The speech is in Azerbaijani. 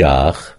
jaar